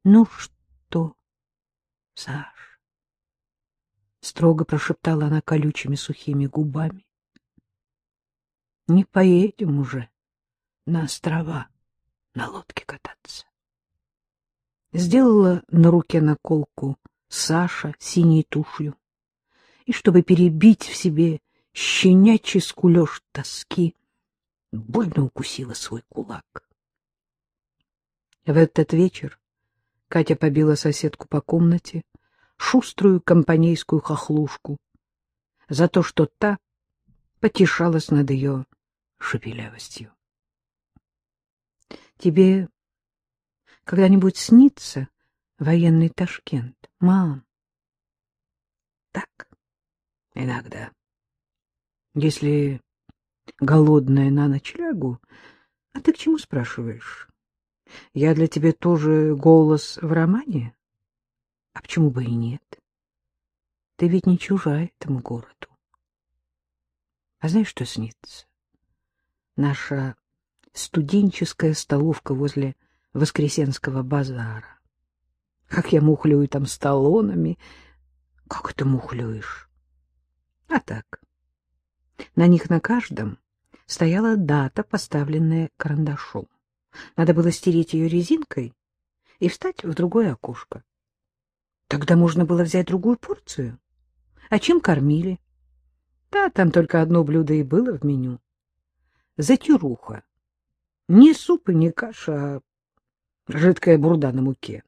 — Ну что, Саш? — строго прошептала она колючими сухими губами. — Не поедем уже на острова на лодке кататься. Сделала на руке наколку Саша синей тушью, и, чтобы перебить в себе щенячий скулеж тоски, больно укусила свой кулак. В этот вечер Катя побила соседку по комнате, шуструю компанейскую хохлушку, за то, что та потешалась над ее шепелявостью. — Тебе когда-нибудь снится военный Ташкент, мам? — Так, иногда. Если голодная на ночь лягу, а ты к чему спрашиваешь? Я для тебя тоже голос в романе? А почему бы и нет? Ты ведь не чужая этому городу. А знаешь, что снится? Наша студенческая столовка возле Воскресенского базара. Как я мухлюю там с талонами. Как это мухлюешь? А так. На них на каждом стояла дата, поставленная карандашом. Надо было стереть ее резинкой и встать в другое окошко. Тогда можно было взять другую порцию. А чем кормили? Да, там только одно блюдо и было в меню. Затюруха. Не суп и не каша, а жидкая бурда на муке.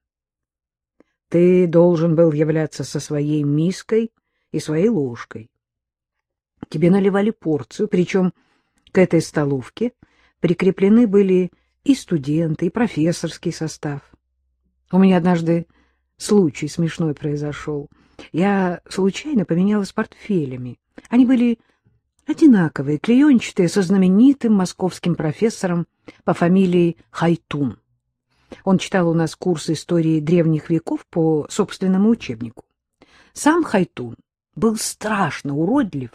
Ты должен был являться со своей миской и своей ложкой. Тебе наливали порцию, причем к этой столовке прикреплены были и студенты, и профессорский состав. У меня однажды случай смешной произошел. Я случайно поменялась портфелями. Они были одинаковые, клеенчатые, со знаменитым московским профессором по фамилии Хайтун. Он читал у нас курс истории древних веков по собственному учебнику. Сам Хайтун был страшно уродлив,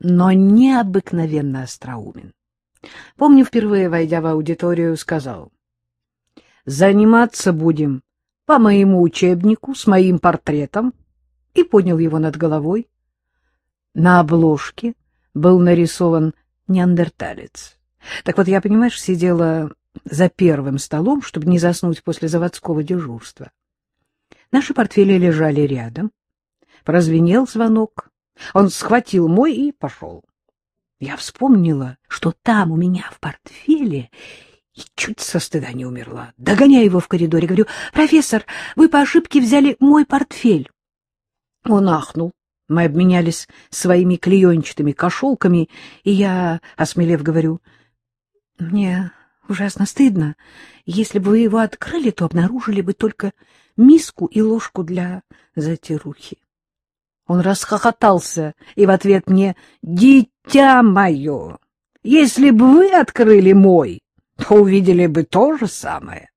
но необыкновенно остроумен. Помню, впервые, войдя в аудиторию, сказал, «Заниматься будем по моему учебнику с моим портретом», и поднял его над головой. На обложке был нарисован неандерталец. Так вот, я, понимаешь, сидела за первым столом, чтобы не заснуть после заводского дежурства. Наши портфели лежали рядом. Прозвенел звонок. Он схватил мой и пошел. Я вспомнила, что там у меня в портфеле, и чуть со стыда не умерла. Догоняю его в коридоре, говорю, «Профессор, вы по ошибке взяли мой портфель». Он ахнул. Мы обменялись своими клеенчатыми кошелками, и я, осмелев, говорю, «Мне ужасно стыдно. Если бы вы его открыли, то обнаружили бы только миску и ложку для затирухи». Он расхохотался и в ответ мне «Дитя мое, если бы вы открыли мой, то увидели бы то же самое».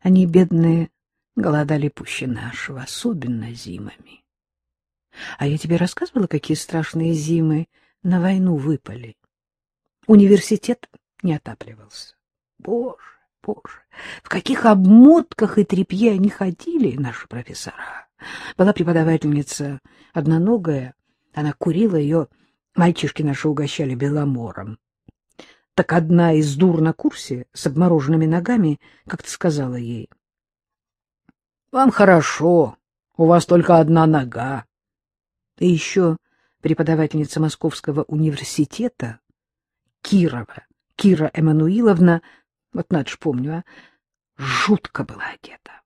Они, бедные, голодали пуще нашего, особенно зимами. А я тебе рассказывала, какие страшные зимы на войну выпали. Университет не отапливался. Боже, боже, в каких обмотках и тряпье они ходили, наши профессора. Была преподавательница одноногая, она курила ее, мальчишки наши угощали беломором. Так одна из дур на курсе с обмороженными ногами как-то сказала ей. — Вам хорошо, у вас только одна нога. И еще преподавательница Московского университета Кирова, Кира Эммануиловна, вот надо ж помню, а, жутко была одета.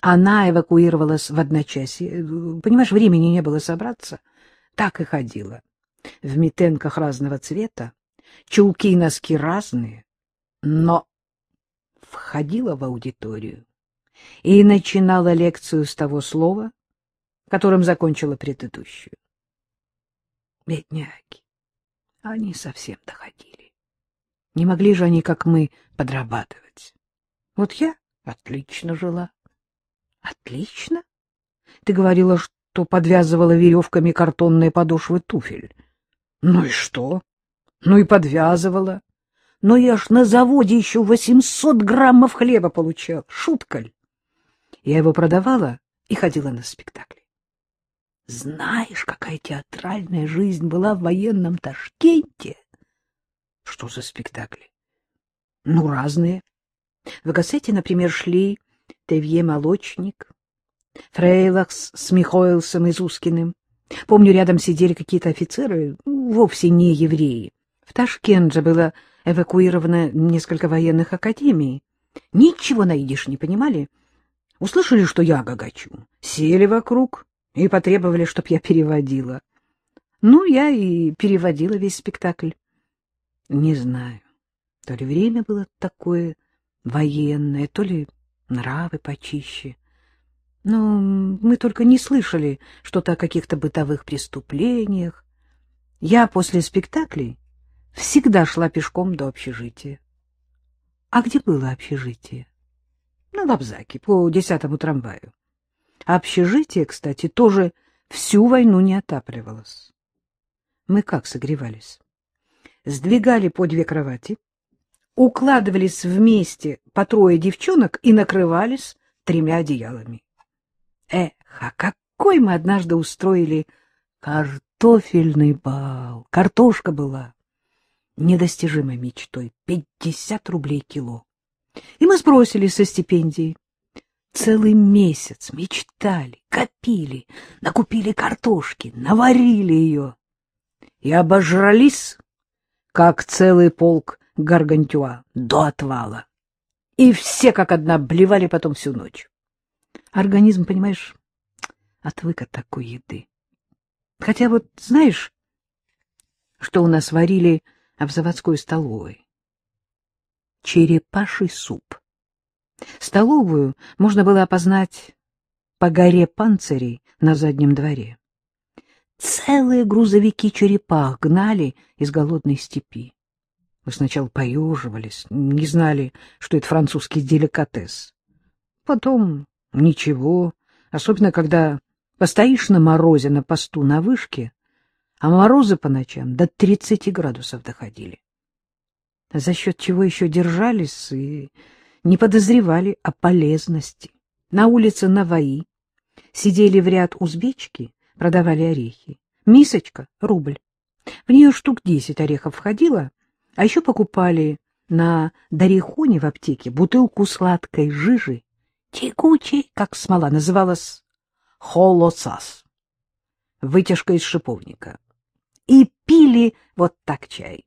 Она эвакуировалась в одночасье. Понимаешь, времени не было собраться. Так и ходила. В метенках разного цвета, чулки и носки разные, но входила в аудиторию и начинала лекцию с того слова, которым закончила предыдущую. Бедняки, они совсем доходили. Не могли же они, как мы, подрабатывать. Вот я отлично жила. Отлично. Ты говорила, что подвязывала веревками картонные подошвы туфель. Ну и что? Ну и подвязывала. но я ж на заводе еще 800 граммов хлеба получал. Шутка ли? Я его продавала и ходила на спектакли. Знаешь, какая театральная жизнь была в военном Ташкенте? Что за спектакли? Ну, разные. В Гассете, например, шли Тевье Молочник, Фрейлахс с Михоэлсом и Зускиным. Помню, рядом сидели какие-то офицеры, вовсе не евреи. В Ташкент же было эвакуировано несколько военных академий. Ничего на идиш не понимали. Услышали, что я гагачу, сели вокруг и потребовали, чтоб я переводила. Ну, я и переводила весь спектакль. Не знаю, то ли время было такое военное, то ли нравы почище. Но мы только не слышали что-то о каких-то бытовых преступлениях. Я после спектаклей всегда шла пешком до общежития. А где было общежитие? На Лобзаке, по десятому трамваю. Общежитие, кстати, тоже всю войну не отапливалось. Мы как согревались? Сдвигали по две кровати, укладывались вместе по трое девчонок и накрывались тремя одеялами. Эх, а какой мы однажды устроили картофельный бал! Картошка была недостижимой мечтой — пятьдесят рублей кило. И мы сбросили со стипендии. Целый месяц мечтали, копили, накупили картошки, наварили ее. И обожрались, как целый полк гаргантюа, до отвала. И все как одна блевали потом всю ночь. Организм, понимаешь, отвык от такой еды. Хотя вот знаешь, что у нас варили в заводской столовой? Черепаший суп. Столовую можно было опознать по горе панцирей на заднем дворе. Целые грузовики черепах гнали из голодной степи. Мы сначала поеживались, не знали, что это французский деликатес. Потом Ничего, особенно когда постоишь на морозе на посту на вышке, а морозы по ночам до 30 градусов доходили. За счет чего еще держались и не подозревали о полезности. На улице Наваи сидели в ряд узбечки, продавали орехи. Мисочка — рубль. В нее штук десять орехов входило, а еще покупали на Дарихоне в аптеке бутылку сладкой жижи текучей, как смола, называлась холоцас, вытяжка из шиповника. И пили вот так чай.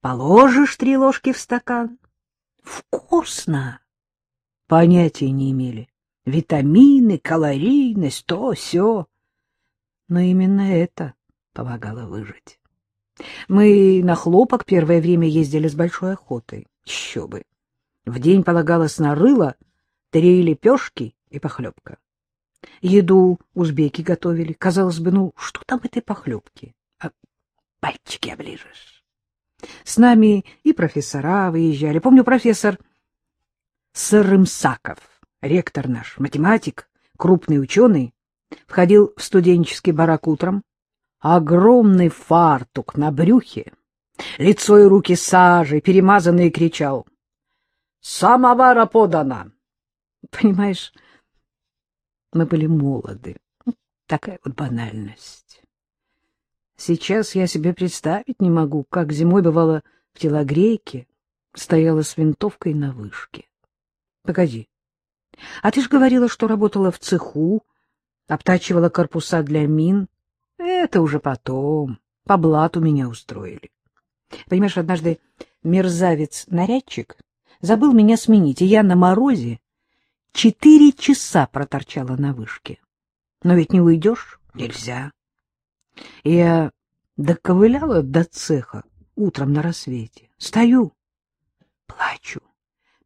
Положишь три ложки в стакан. Вкусно! Понятия не имели. Витамины, калорийность, то, все. Но именно это помогало выжить. Мы на хлопок первое время ездили с большой охотой. Еще бы! В день полагалось на рыло — три лепешки и похлебка. Еду узбеки готовили. Казалось бы, ну, что там этой похлебки? А пальчики оближешь. С нами и профессора выезжали. Помню, профессор Сырымсаков, ректор наш, математик, крупный ученый, входил в студенческий барак утром. Огромный фартук на брюхе, лицо и руки сажей, перемазанные, кричал. — Самовара подана! Понимаешь, мы были молоды. Такая вот банальность. Сейчас я себе представить не могу, как зимой бывало в телогрейке, стояла с винтовкой на вышке. Погоди, а ты ж говорила, что работала в цеху, обтачивала корпуса для мин. Это уже потом, по блату меня устроили. Понимаешь, однажды мерзавец-нарядчик забыл меня сменить, и я на морозе Четыре часа проторчала на вышке. Но ведь не уйдешь, нельзя. Я доковыляла до цеха утром на рассвете. Стою, плачу.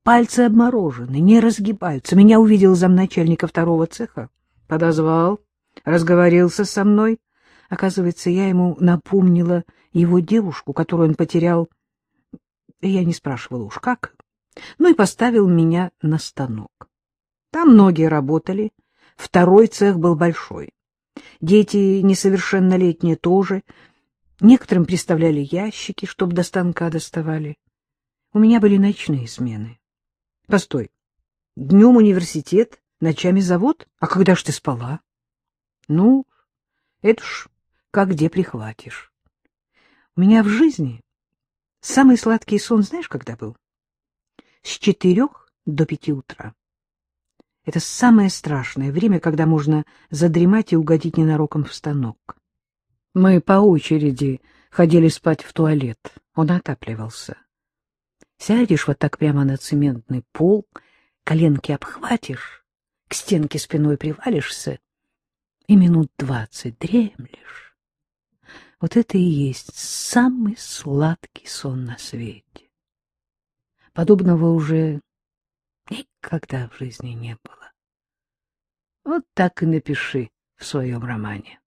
Пальцы обморожены, не разгибаются. Меня увидел замначальника второго цеха, подозвал, разговорился со мной. Оказывается, я ему напомнила его девушку, которую он потерял. Я не спрашивала уж как. Ну и поставил меня на станок. Там многие работали, второй цех был большой. Дети несовершеннолетние тоже. Некоторым представляли ящики, чтобы до станка доставали. У меня были ночные смены. Постой. Днем университет, ночами завод? А когда ж ты спала? Ну, это ж как где прихватишь. У меня в жизни самый сладкий сон знаешь, когда был? С четырех до пяти утра. Это самое страшное время, когда можно задремать и угодить ненароком в станок. Мы по очереди ходили спать в туалет. Он отапливался. Сядешь вот так прямо на цементный пол, коленки обхватишь, к стенке спиной привалишься и минут двадцать дремлешь. Вот это и есть самый сладкий сон на свете. Подобного уже никогда в жизни не было. Вот так и напиши в своем романе.